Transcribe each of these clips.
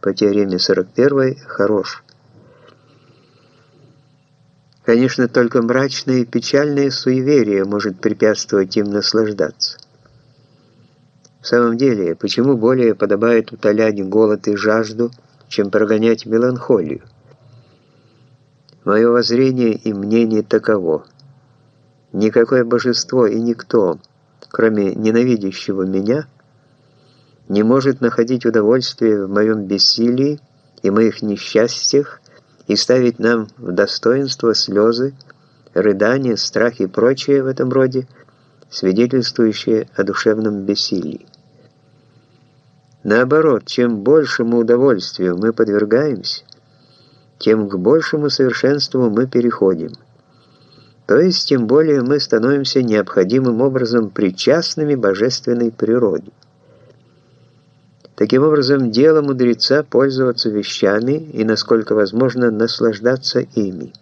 по теореме 41 хорош. Конечно, только мрачное и печальное суеверие может препятствовать им наслаждаться. В самом деле, почему более подобает утолять голод и жажду, чем прогонять меланхолию? Мое воззрение и мнение таково. Никакое божество и никто, кроме ненавидящего меня, не может находить удовольствие в моем бессилии и моих несчастьях и ставить нам в достоинство слезы, рыдания, страх и прочее в этом роде, свидетельствующее о душевном бессилии. Наоборот, чем большему удовольствию мы подвергаемся, тем к большему совершенству мы переходим. То есть, тем более мы становимся необходимым образом причастными божественной природе. Таким образом, дело мудреца пользоваться вещами и, насколько возможно, наслаждаться ими.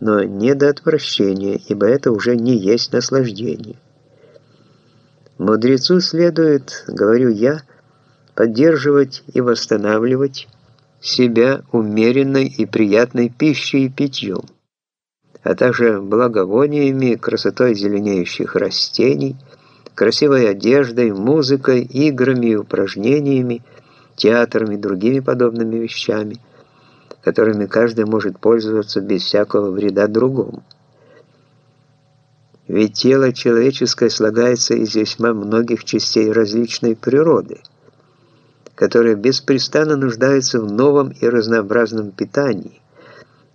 Но не до отвращения, ибо это уже не есть наслаждение. Мудрецу следует, говорю я, поддерживать и восстанавливать себя умеренной и приятной пищей и питьем, а также благовониями, красотой зеленеющих растений, красивой одеждой, музыкой, играми и упражнениями, театром и другими подобными вещами, которыми каждый может пользоваться без всякого вреда другому. Ведь тело человеческое слагается из весьма многих частей различной природы – которые беспрестанно нуждаются в новом и разнообразном питании,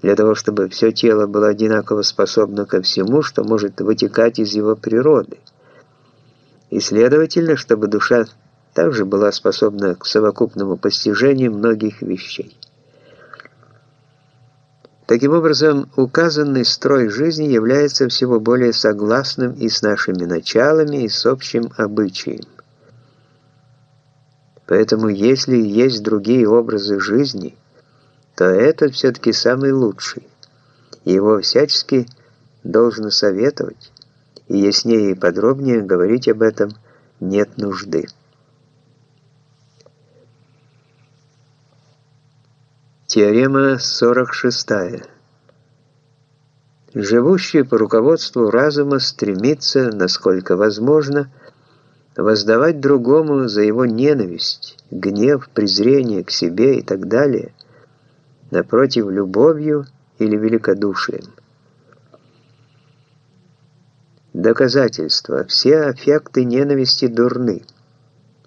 для того, чтобы все тело было одинаково способно ко всему, что может вытекать из его природы. И, следовательно, чтобы душа также была способна к совокупному постижению многих вещей. Таким образом, указанный строй жизни является всего более согласным и с нашими началами, и с общим обычаем. Поэтому если есть другие образы жизни, то этот все-таки самый лучший. его всячески должно советовать, и яснее и подробнее говорить об этом нет нужды. Теорема 46. Живущий по руководству разума стремится, насколько возможно, воздавать другому за его ненависть, гнев, презрение к себе и так далее, напротив, любовью или великодушием. Доказательства. Все аффекты ненависти дурны.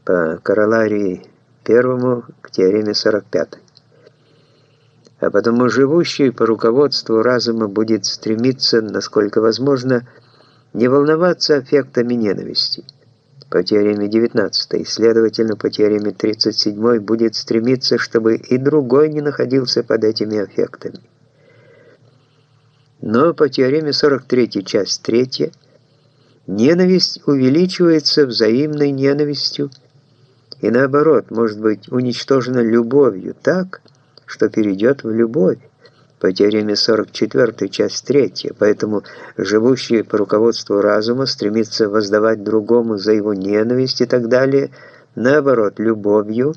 По короларии первому к теореме 45. А потому живущий по руководству разума будет стремиться, насколько возможно, не волноваться аффектами ненависти по теореме 19, следовательно, по теореме 37 будет стремиться, чтобы и другой не находился под этими аффектами. Но по теореме 43, часть 3, ненависть увеличивается взаимной ненавистью. И наоборот может быть уничтожена любовью так, что перейдет в любовь. По теореме 44, часть 3, поэтому живущий по руководству разума стремится воздавать другому за его ненависть и так далее, наоборот, любовью,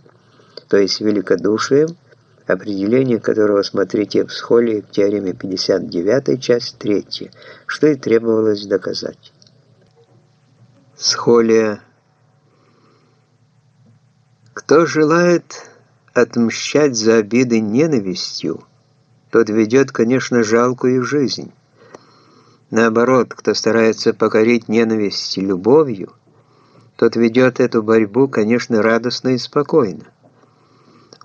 то есть великодушием, определение которого смотрите в схоле в теореме 59, часть 3, что и требовалось доказать. Схолия. Кто желает отмщать за обиды ненавистью, тот ведет, конечно, жалкую жизнь. Наоборот, кто старается покорить ненависть любовью, тот ведет эту борьбу, конечно, радостно и спокойно.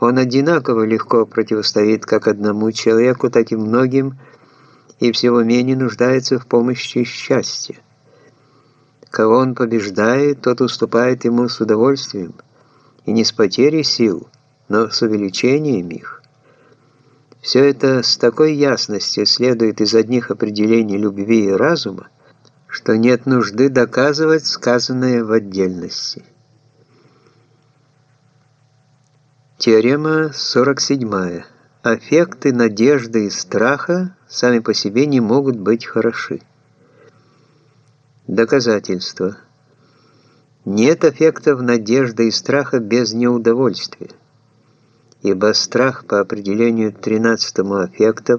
Он одинаково легко противостоит как одному человеку, так и многим, и всего менее нуждается в помощи счастья. Кого он побеждает, тот уступает ему с удовольствием, и не с потерей сил, но с увеличением их. Все это с такой ясностью следует из одних определений любви и разума, что нет нужды доказывать сказанное в отдельности. Теорема 47. Аффекты надежды и страха сами по себе не могут быть хороши. Доказательство. Нет аффектов надежды и страха без неудовольствия ибо страх по определению 13 аффекта